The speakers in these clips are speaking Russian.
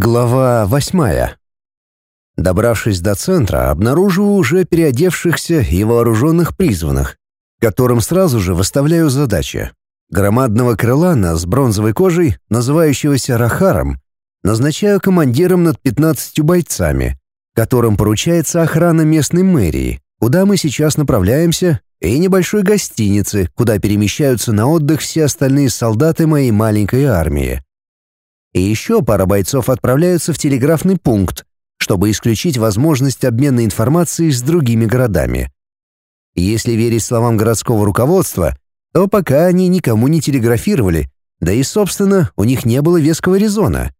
Глава восьмая. Добравшись до центра, обнаруживаю уже переодевшихся и вооруженных призванных, которым сразу же выставляю задачи. Громадного крылана с бронзовой кожей, называющегося Рахаром, назначаю командиром над 15 бойцами, которым поручается охрана местной мэрии, куда мы сейчас направляемся, и небольшой гостиницы, куда перемещаются на отдых все остальные солдаты моей маленькой армии. И еще пара бойцов отправляются в телеграфный пункт, чтобы исключить возможность обмена информацией с другими городами. Если верить словам городского руководства, то пока они никому не телеграфировали, да и, собственно, у них не было веского резона.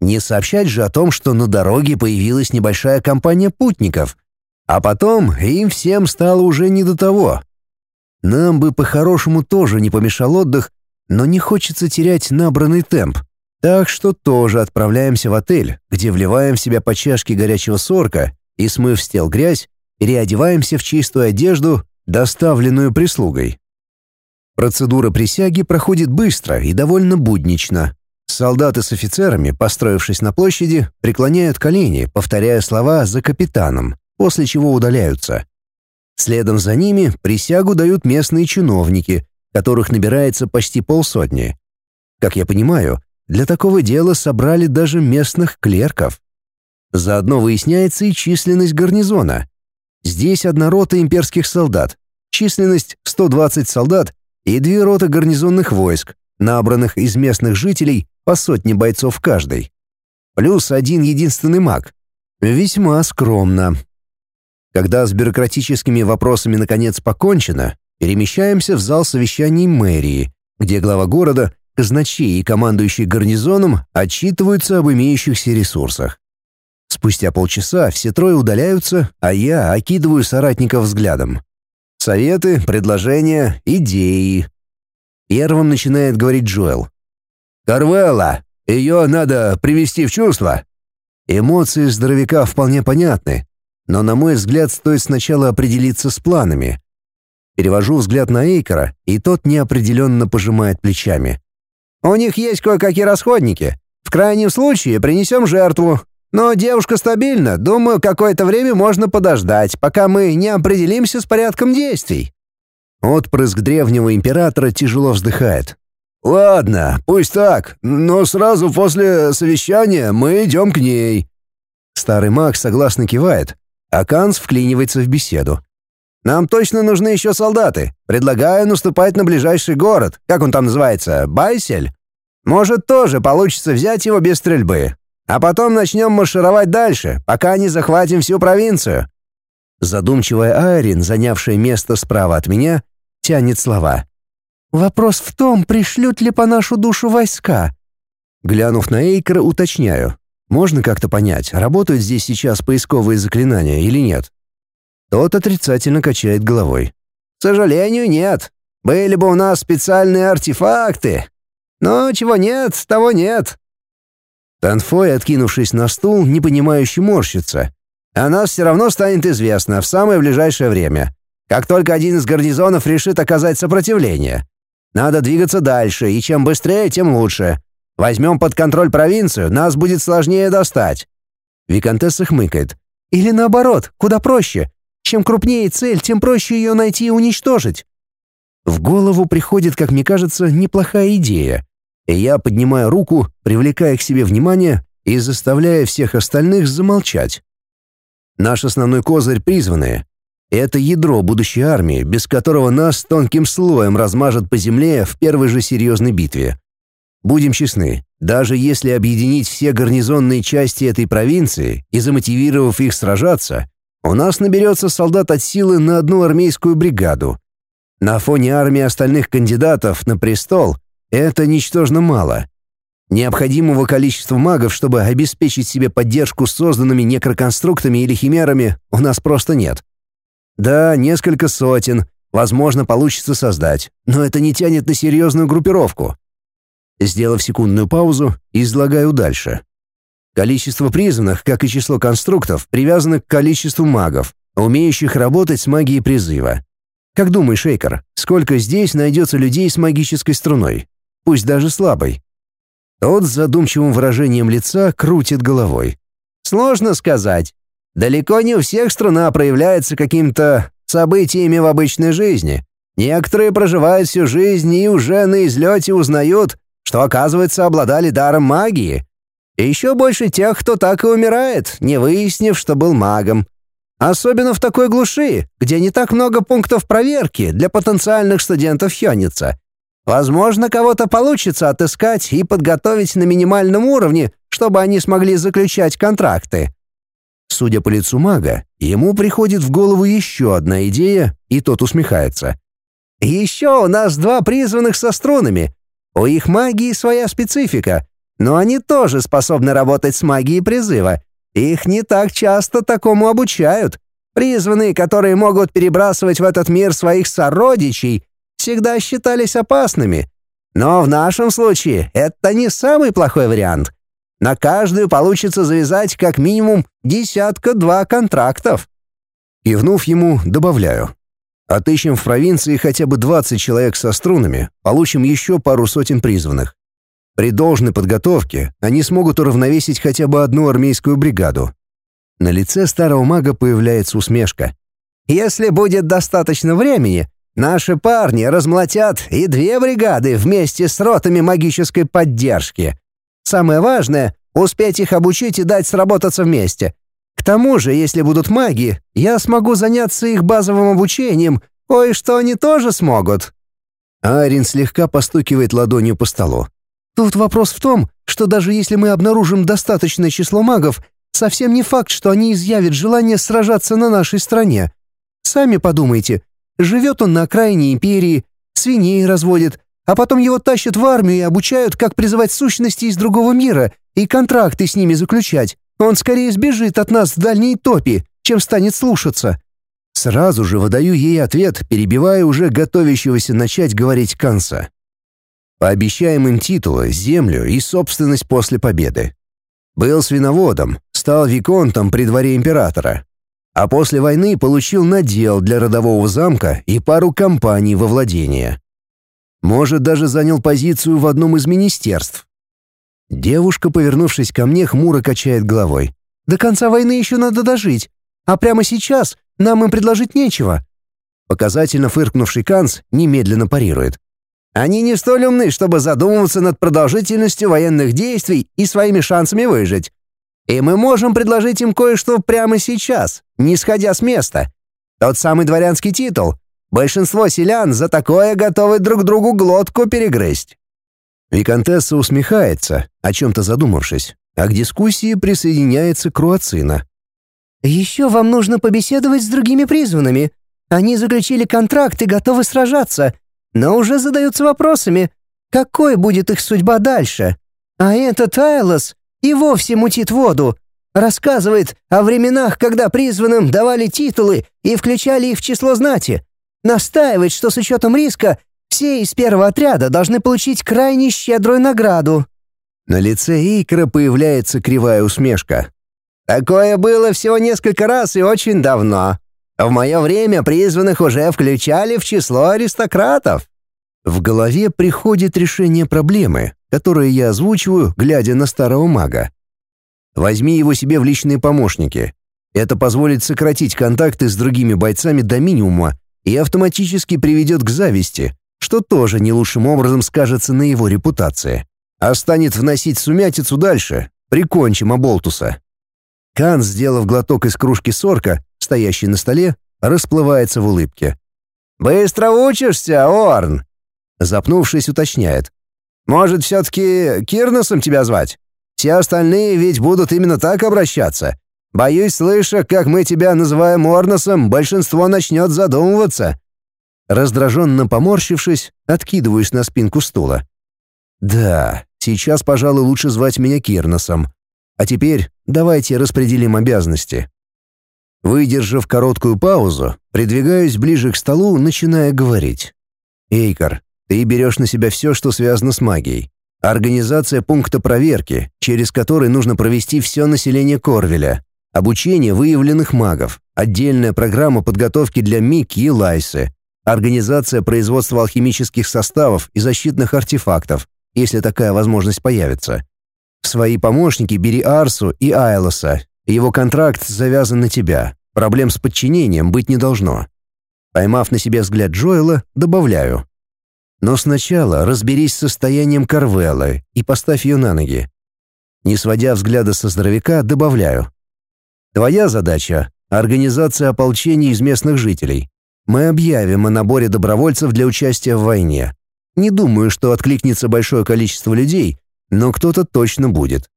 Не сообщать же о том, что на дороге появилась небольшая компания путников, а потом им всем стало уже не до того. Нам бы по-хорошему тоже не помешал отдых, но не хочется терять набранный темп. Так что тоже отправляемся в отель, где вливаем в себя по чашке горячего сорка и, смыв с тел грязь, переодеваемся в чистую одежду, доставленную прислугой. Процедура присяги проходит быстро и довольно буднично. Солдаты с офицерами, построившись на площади, преклоняют колени, повторяя слова за капитаном, после чего удаляются. Следом за ними присягу дают местные чиновники, которых набирается почти полсотни. Как я понимаю, для такого дела собрали даже местных клерков. Заодно выясняется и численность гарнизона. Здесь одна рота имперских солдат, численность 120 солдат и две роты гарнизонных войск, набранных из местных жителей по сотне бойцов каждой. Плюс один единственный маг. Весьма скромно. Когда с бюрократическими вопросами наконец покончено, перемещаемся в зал совещаний мэрии, где глава города казначей и командующий гарнизоном отчитываются об имеющихся ресурсах. Спустя полчаса все трое удаляются, а я окидываю соратников взглядом. Советы, предложения, идеи. Первым начинает говорить Джоэл. «Карвелла! Ее надо привести в чувство!» Эмоции здоровяка вполне понятны, но, на мой взгляд, стоит сначала определиться с планами. Перевожу взгляд на Эйкера, и тот неопределенно пожимает плечами. У них есть кое-какие расходники. В крайнем случае принесем жертву. Но девушка стабильна. Думаю, какое-то время можно подождать, пока мы не определимся с порядком действий». Отпрыск древнего императора тяжело вздыхает. «Ладно, пусть так, но сразу после совещания мы идем к ней». Старый маг согласно кивает, а Канс вклинивается в беседу. Нам точно нужны еще солдаты. Предлагаю наступать на ближайший город. Как он там называется? Байсель? Может, тоже получится взять его без стрельбы. А потом начнем маршировать дальше, пока не захватим всю провинцию». Задумчивая Айрин, занявшая место справа от меня, тянет слова. «Вопрос в том, пришлют ли по нашу душу войска». Глянув на Эйкера, уточняю. Можно как-то понять, работают здесь сейчас поисковые заклинания или нет? Тот отрицательно качает головой. «К сожалению, нет. Были бы у нас специальные артефакты. Но чего нет, того нет». Танфой, откинувшись на стул, непонимающе морщится. «О нас все равно станет известно в самое ближайшее время. Как только один из гарнизонов решит оказать сопротивление. Надо двигаться дальше, и чем быстрее, тем лучше. Возьмем под контроль провинцию, нас будет сложнее достать». Викантесса хмыкает. «Или наоборот, куда проще. Чем крупнее цель, тем проще ее найти и уничтожить. В голову приходит, как мне кажется, неплохая идея. И я поднимаю руку, привлекая к себе внимание и заставляя всех остальных замолчать. Наш основной козырь призванные. Это ядро будущей армии, без которого нас тонким слоем размажет по земле в первой же серьезной битве. Будем честны, даже если объединить все гарнизонные части этой провинции и замотивировав их сражаться, у нас наберется солдат от силы на одну армейскую бригаду. На фоне армии остальных кандидатов на престол это ничтожно мало. Необходимого количества магов, чтобы обеспечить себе поддержку созданными некроконструктами или химерами, у нас просто нет. Да, несколько сотен, возможно, получится создать, но это не тянет на серьезную группировку. Сделав секундную паузу, излагаю дальше. Количество призванных, как и число конструктов, привязано к количеству магов, умеющих работать с магией призыва. Как думаешь, Шейкер, сколько здесь найдется людей с магической струной? Пусть даже слабой. Тот с задумчивым выражением лица крутит головой. Сложно сказать. Далеко не у всех страна проявляется каким-то событиями в обычной жизни. Некоторые проживают всю жизнь и уже на излете узнают, что, оказывается, обладали даром магии. И еще больше тех, кто так и умирает, не выяснив, что был магом. Особенно в такой глуши, где не так много пунктов проверки для потенциальных студентов Хёница. Возможно, кого-то получится отыскать и подготовить на минимальном уровне, чтобы они смогли заключать контракты. Судя по лицу мага, ему приходит в голову еще одна идея, и тот усмехается. «Еще у нас два призванных со струнами. У их магии своя специфика, но они тоже способны работать с магией призыва. Их не так часто такому обучают. Призванные, которые могут перебрасывать в этот мир своих сородичей, всегда считались опасными. Но в нашем случае это не самый плохой вариант. На каждую получится завязать как минимум десятка-два контрактов. Кивнув ему, добавляю. Отыщем в провинции хотя бы 20 человек со струнами, получим еще пару сотен призванных. При должной подготовке они смогут уравновесить хотя бы одну армейскую бригаду. На лице старого мага появляется усмешка. «Если будет достаточно времени, наши парни размолотят и две бригады вместе с ротами магической поддержки. Самое важное — успеть их обучить и дать сработаться вместе. К тому же, если будут маги, я смогу заняться их базовым обучением, кое-что они тоже смогут». Арин слегка постукивает ладонью по столу. Тут вопрос в том, что даже если мы обнаружим достаточное число магов, совсем не факт, что они изъявят желание сражаться на нашей стране. Сами подумайте, живет он на окраине империи, свиней разводит, а потом его тащат в армию и обучают, как призывать сущности из другого мира и контракты с ними заключать. Он скорее сбежит от нас в дальней топи, чем станет слушаться. Сразу же выдаю ей ответ, перебивая уже готовящегося начать говорить Канса. Пообещаем им титулы, землю и собственность после победы. Был свиноводом, стал виконтом при дворе императора. А после войны получил надел для родового замка и пару компаний во владение. Может, даже занял позицию в одном из министерств. Девушка, повернувшись ко мне, хмуро качает головой. «До конца войны еще надо дожить, а прямо сейчас нам им предложить нечего». Показательно фыркнувший Канц немедленно парирует. Они не столь умны, чтобы задумываться над продолжительностью военных действий и своими шансами выжить. И мы можем предложить им кое-что прямо сейчас, не сходя с места. Тот самый дворянский титул. Большинство селян за такое готовы друг другу глотку перегрызть. Викантесса усмехается, о чем-то задумавшись, а к дискуссии присоединяется Круацина. «Еще вам нужно побеседовать с другими призванными. Они заключили контракт и готовы сражаться но уже задаются вопросами, какой будет их судьба дальше. А этот Айлос и вовсе мутит воду, рассказывает о временах, когда призванным давали титулы и включали их в число знати, настаивает, что с учетом риска все из первого отряда должны получить крайне щедрую награду. На лице Эйкера появляется кривая усмешка. «Такое было всего несколько раз и очень давно. В мое время призванных уже включали в число аристократов. В голове приходит решение проблемы, которое я озвучиваю, глядя на старого мага. Возьми его себе в личные помощники. Это позволит сократить контакты с другими бойцами до минимума и автоматически приведет к зависти, что тоже не лучшим образом скажется на его репутации. А станет вносить сумятицу дальше. Прикончим Аболтуса. Кан, сделав глоток из кружки сорка, стоящий на столе, расплывается в улыбке. «Быстро учишься, Орн?» Запнувшись, уточняет. «Может, все-таки Кирносом тебя звать? Все остальные ведь будут именно так обращаться. Боюсь, слыша, как мы тебя называем Орносом, большинство начнет задумываться». Раздраженно поморщившись, откидываюсь на спинку стула. «Да, сейчас, пожалуй, лучше звать меня Кирносом. А теперь давайте распределим обязанности. Выдержав короткую паузу, придвигаюсь ближе к столу, начиная говорить. «Эйкар, ты берешь на себя все, что связано с магией. Организация пункта проверки, через который нужно провести все население Корвеля. Обучение выявленных магов. Отдельная программа подготовки для Мики и Лайсы. Организация производства алхимических составов и защитных артефактов. если такая возможность появится. В свои помощники бери Арсу и Айлоса. Его контракт завязан на тебя. Проблем с подчинением быть не должно. Поймав на себе взгляд Джоэла, добавляю. Но сначала разберись с состоянием Карвеллы и поставь ее на ноги. Не сводя взгляда со здоровяка, добавляю. Твоя задача — организация ополчения из местных жителей. Мы объявим о наборе добровольцев для участия в войне. Не думаю, что откликнется большое количество людей, но кто-то точно будет.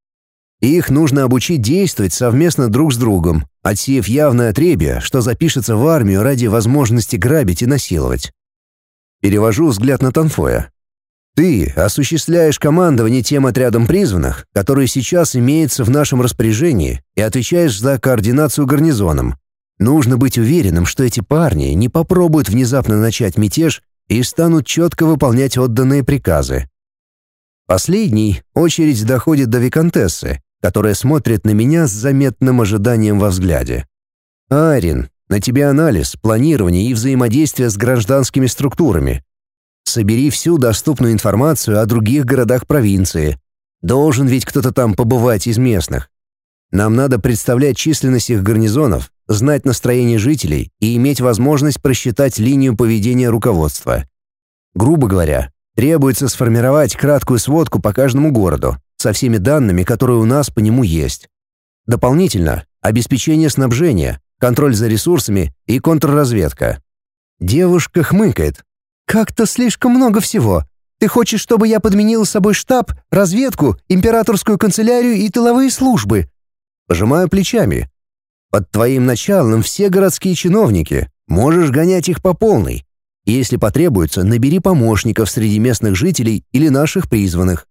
Их нужно обучить действовать совместно друг с другом, отсеяв явное отребье, что запишется в армию ради возможности грабить и насиловать. Перевожу взгляд на Танфоя. Ты осуществляешь командование тем отрядом призванных, которые сейчас имеются в нашем распоряжении, и отвечаешь за координацию гарнизоном. Нужно быть уверенным, что эти парни не попробуют внезапно начать мятеж и станут четко выполнять отданные приказы. Последний очередь доходит до виконтессы, которая смотрит на меня с заметным ожиданием во взгляде. «Арин, на тебе анализ, планирование и взаимодействие с гражданскими структурами. Собери всю доступную информацию о других городах провинции. Должен ведь кто-то там побывать из местных. Нам надо представлять численность их гарнизонов, знать настроение жителей и иметь возможность просчитать линию поведения руководства. Грубо говоря, требуется сформировать краткую сводку по каждому городу со всеми данными, которые у нас по нему есть. Дополнительно обеспечение снабжения, контроль за ресурсами и контрразведка. Девушка хмыкает. «Как-то слишком много всего. Ты хочешь, чтобы я подменил собой штаб, разведку, императорскую канцелярию и тыловые службы?» Пожимаю плечами. Под твоим началом все городские чиновники. Можешь гонять их по полной. Если потребуется, набери помощников среди местных жителей или наших призванных.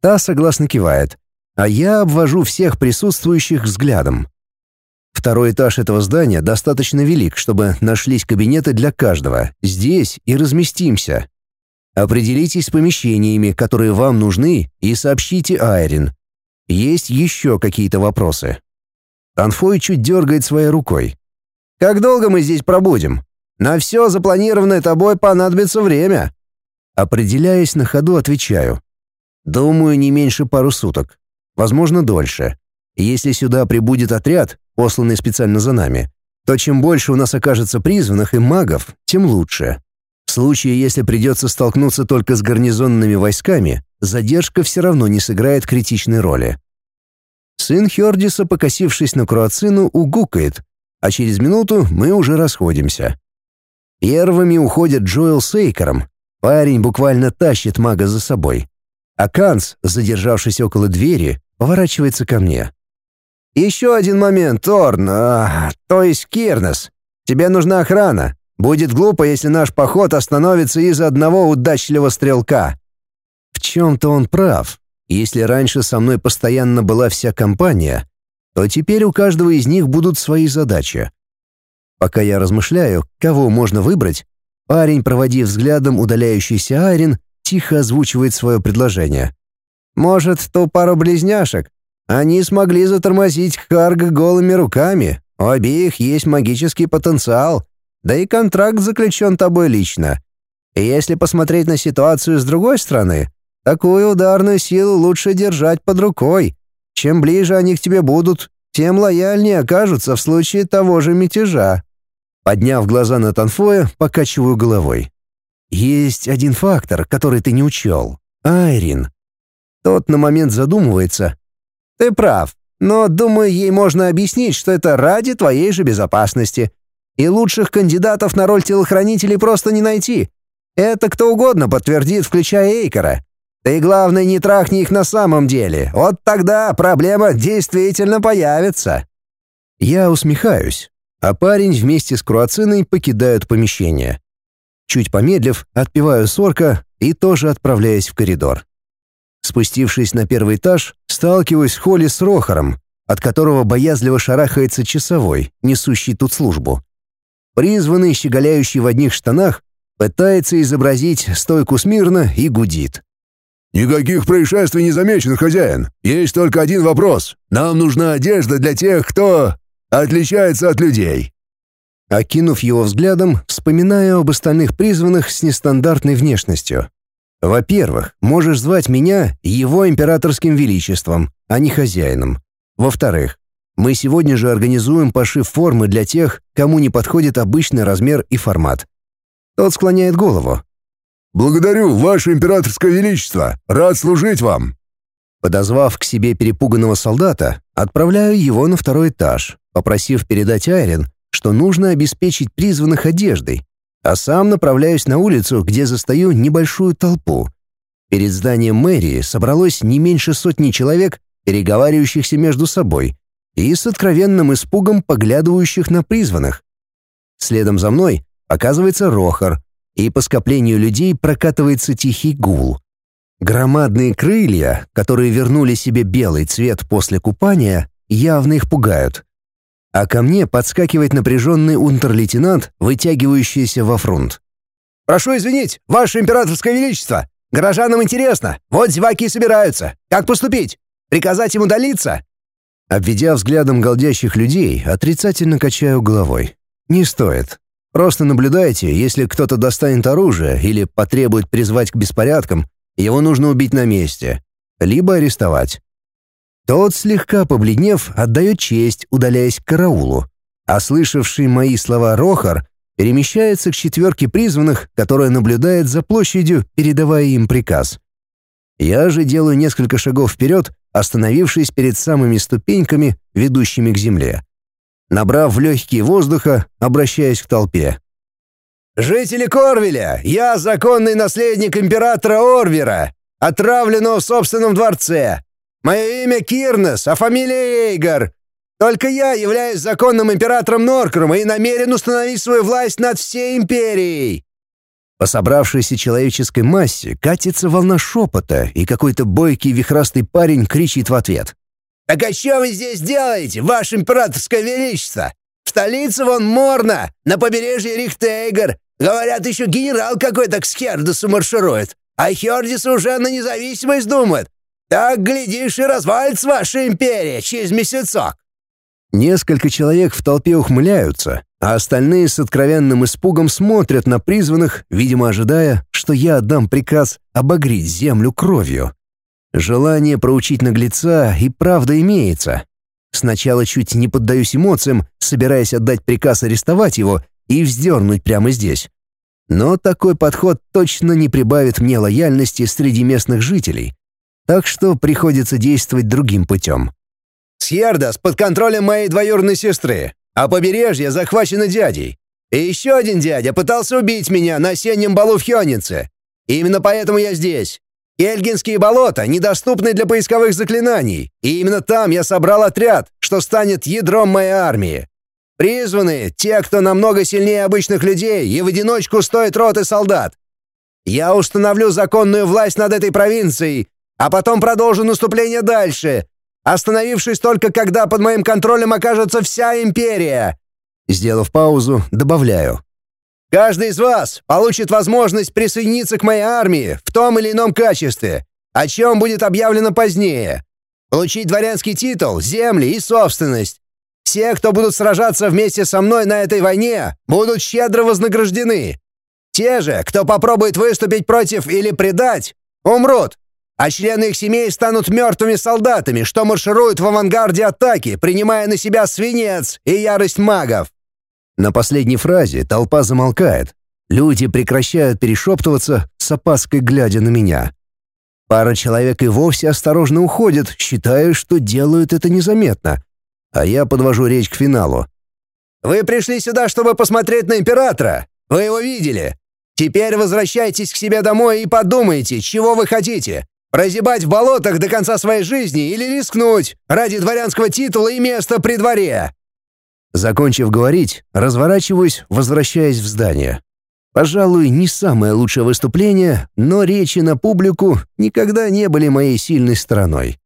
Та согласно кивает, а я обвожу всех присутствующих взглядом. Второй этаж этого здания достаточно велик, чтобы нашлись кабинеты для каждого. Здесь и разместимся. Определитесь с помещениями, которые вам нужны, и сообщите Айрин. Есть еще какие-то вопросы? Танфой чуть дергает своей рукой. «Как долго мы здесь пробудем? На все запланированное тобой понадобится время». Определяясь на ходу, отвечаю. «Думаю, не меньше пару суток. Возможно, дольше. Если сюда прибудет отряд, посланный специально за нами, то чем больше у нас окажется призванных и магов, тем лучше. В случае, если придется столкнуться только с гарнизонными войсками, задержка все равно не сыграет критичной роли. Сын Хердиса, покосившись на Круацину, угукает, а через минуту мы уже расходимся. Первыми уходят Джоэл с Эйкером. Парень буквально тащит мага за собой. А Канц, задержавшись около двери, поворачивается ко мне. «Еще один момент, Торн, а, то есть Кирнес. Тебе нужна охрана. Будет глупо, если наш поход остановится из-за одного удачливого стрелка». В чем-то он прав. Если раньше со мной постоянно была вся компания, то теперь у каждого из них будут свои задачи. Пока я размышляю, кого можно выбрать, парень, проводив взглядом удаляющийся Айрин, тихо озвучивает свое предложение. «Может, ту пару близняшек? Они смогли затормозить Харга голыми руками. У обеих есть магический потенциал. Да и контракт заключен тобой лично. И если посмотреть на ситуацию с другой стороны, Такую ударную силу лучше держать под рукой. Чем ближе они к тебе будут, тем лояльнее окажутся в случае того же мятежа. Подняв глаза на Танфоя, покачиваю головой. Есть один фактор, который ты не учел. Айрин. Тот на момент задумывается. Ты прав, но, думаю, ей можно объяснить, что это ради твоей же безопасности. И лучших кандидатов на роль телохранителей просто не найти. Это кто угодно подтвердит, включая Эйкора. Ты, главное, не трахни их на самом деле. Вот тогда проблема действительно появится». Я усмехаюсь, а парень вместе с Круациной покидают помещение. Чуть помедлив, отпиваю сорка и тоже отправляюсь в коридор. Спустившись на первый этаж, сталкиваюсь в холле с Рохором, от которого боязливо шарахается часовой, несущий тут службу. Призванный, щеголяющий в одних штанах, пытается изобразить стойку смирно и гудит. «Никаких происшествий не замечено, хозяин. Есть только один вопрос. Нам нужна одежда для тех, кто отличается от людей». Окинув его взглядом, вспоминаю об остальных призванных с нестандартной внешностью. Во-первых, можешь звать меня его императорским величеством, а не хозяином. Во-вторых, мы сегодня же организуем пошив формы для тех, кому не подходит обычный размер и формат. Тот склоняет голову. «Благодарю, Ваше Императорское Величество! Рад служить вам!» Подозвав к себе перепуганного солдата, отправляю его на второй этаж, попросив передать Айрин, что нужно обеспечить призванных одеждой, а сам направляюсь на улицу, где застаю небольшую толпу. Перед зданием мэрии собралось не меньше сотни человек, переговаривающихся между собой, и с откровенным испугом поглядывающих на призванных. Следом за мной оказывается Рохар, и по скоплению людей прокатывается тихий гул. Громадные крылья, которые вернули себе белый цвет после купания, явно их пугают. А ко мне подскакивает напряженный унтер-лейтенант, вытягивающийся во фронт. «Прошу извинить, Ваше Императорское Величество! Горожанам интересно, вот зеваки собираются. Как поступить? Приказать им удалиться?» Обведя взглядом голдящих людей, отрицательно качаю головой. «Не стоит. Просто наблюдайте, если кто-то достанет оружие или потребует призвать к беспорядкам, его нужно убить на месте, либо арестовать. Тот, слегка побледнев, отдает честь, удаляясь к караулу, а слышавший мои слова Рохар перемещается к четверке призванных, которая наблюдает за площадью, передавая им приказ. Я же делаю несколько шагов вперед, остановившись перед самыми ступеньками, ведущими к земле. Набрав в легкие воздуха, обращаясь к толпе. «Жители Корвеля, я законный наследник императора Орвера, отравленного в собственном дворце. Мое имя Кирнес, а фамилия Эйгар. Только я являюсь законным императором Норкрума и намерен установить свою власть над всей империей». По собравшейся человеческой массе катится волна шепота, и какой-то бойкий вихрастый парень кричит в ответ. «Так а что вы здесь делаете, ваше императорское величество? В столице вон Морна, на побережье Рихтейгер. Говорят, еще генерал какой-то к Скердесу марширует. А Хердис уже на независимость думает. Так, глядишь, и развалится ваша империя через месяцок». Несколько человек в толпе ухмыляются, а остальные с откровенным испугом смотрят на призванных, видимо, ожидая, что я отдам приказ обогреть землю кровью. Желание проучить наглеца и правда имеется, Сначала чуть не поддаюсь эмоциям, собираясь отдать приказ арестовать его и вздернуть прямо здесь. Но такой подход точно не прибавит мне лояльности среди местных жителей. Так что приходится действовать другим путем. «Сьердас под контролем моей двоюродной сестры, а побережье захвачено дядей. И еще один дядя пытался убить меня на осеннем балу в Хёнице. Именно поэтому я здесь. Эльгинские болота недоступны для поисковых заклинаний, и именно там я собрал отряд, что станет ядром моей армии. Призваны те, кто намного сильнее обычных людей и в одиночку стоит роты солдат. Я установлю законную власть над этой провинцией, а потом продолжу наступление дальше, остановившись только когда под моим контролем окажется вся империя». Сделав паузу, добавляю. Каждый из вас получит возможность присоединиться к моей армии в том или ином качестве, о чем будет объявлено позднее. Получить дворянский титул, земли и собственность. Все, кто будут сражаться вместе со мной на этой войне, будут щедро вознаграждены. Те же, кто попробует выступить против или предать, умрут, а члены их семей станут мертвыми солдатами, что маршируют в авангарде атаки, принимая на себя свинец и ярость магов. На последней фразе толпа замолкает. Люди прекращают перешептываться, с опаской глядя на меня. Пара человек и вовсе осторожно уходят, считая, что делают это незаметно. А я подвожу речь к финалу. «Вы пришли сюда, чтобы посмотреть на императора. Вы его видели. Теперь возвращайтесь к себе домой и подумайте, чего вы хотите. Прозябать в болотах до конца своей жизни или рискнуть ради дворянского титула и места при дворе?» Закончив говорить, разворачиваюсь, возвращаясь в здание. Пожалуй, не самое лучшее выступление, но речи на публику никогда не были моей сильной стороной.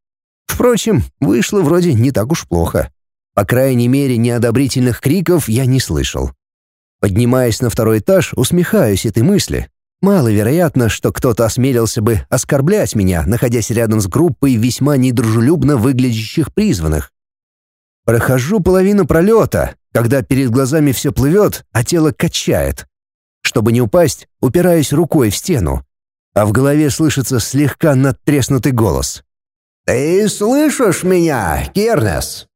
Впрочем, вышло вроде не так уж плохо. По крайней мере, неодобрительных криков я не слышал. Поднимаясь на второй этаж, усмехаюсь этой мысли. Маловероятно, что кто-то осмелился бы оскорблять меня, находясь рядом с группой весьма недружелюбно выглядящих призванных. Прохожу половину пролета, когда перед глазами все плывет, а тело качает. Чтобы не упасть, упираюсь рукой в стену. а в голове слышится слегка надтреснутый голос. «Ты слышишь меня, Кернес?»